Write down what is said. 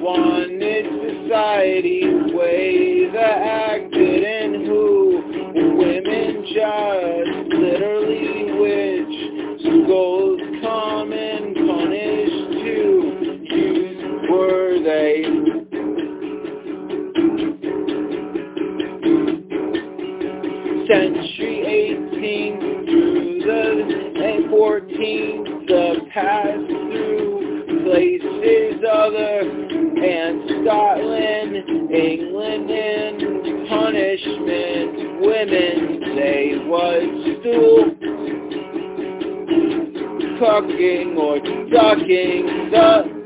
wanted society way that acted and who. Women just literally which. Skulls common punished to use were they. Century 18 through the 14 the pass through other and Scotland, England and punishment women they was stool cucking or ducking the